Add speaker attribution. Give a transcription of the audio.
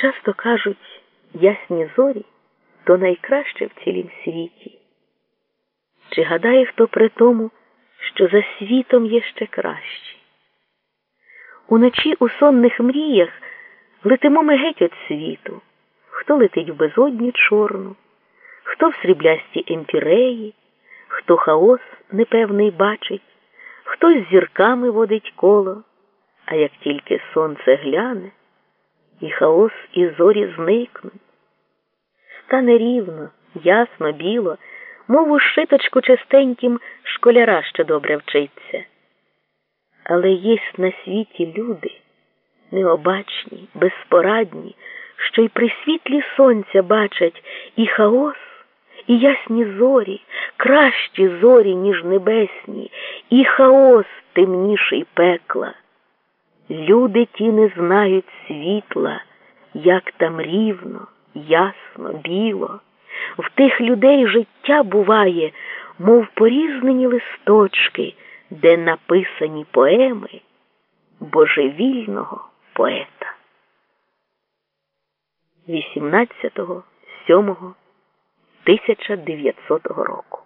Speaker 1: Часто кажуть, ясні зорі то найкраще в цілім світі. Чи гадає хто при тому, що за світом є ще кращі? Уночі у сонних мріях летимо ми геть від світу, хто летить в безодню чорну, хто в сріблясті емпіреї, хто хаос непевний бачить, хто з зірками водить коло, а як тільки сонце гляне, і хаос і зорі зникнуть. Стане рівно, ясно, біло, мов у шиточку частеньким школяра, що добре вчиться. Але єсть на світі люди, необачні, безпорадні, що й при світлі сонця бачать і хаос, і ясні зорі, кращі зорі, ніж небесні, і хаос темніший пекла. Люди ті не знають світла, як там рівно, ясно, біло. В тих людей життя буває, мов порізнені листочки, де написані поеми божевільного поета. 18.07.1900 року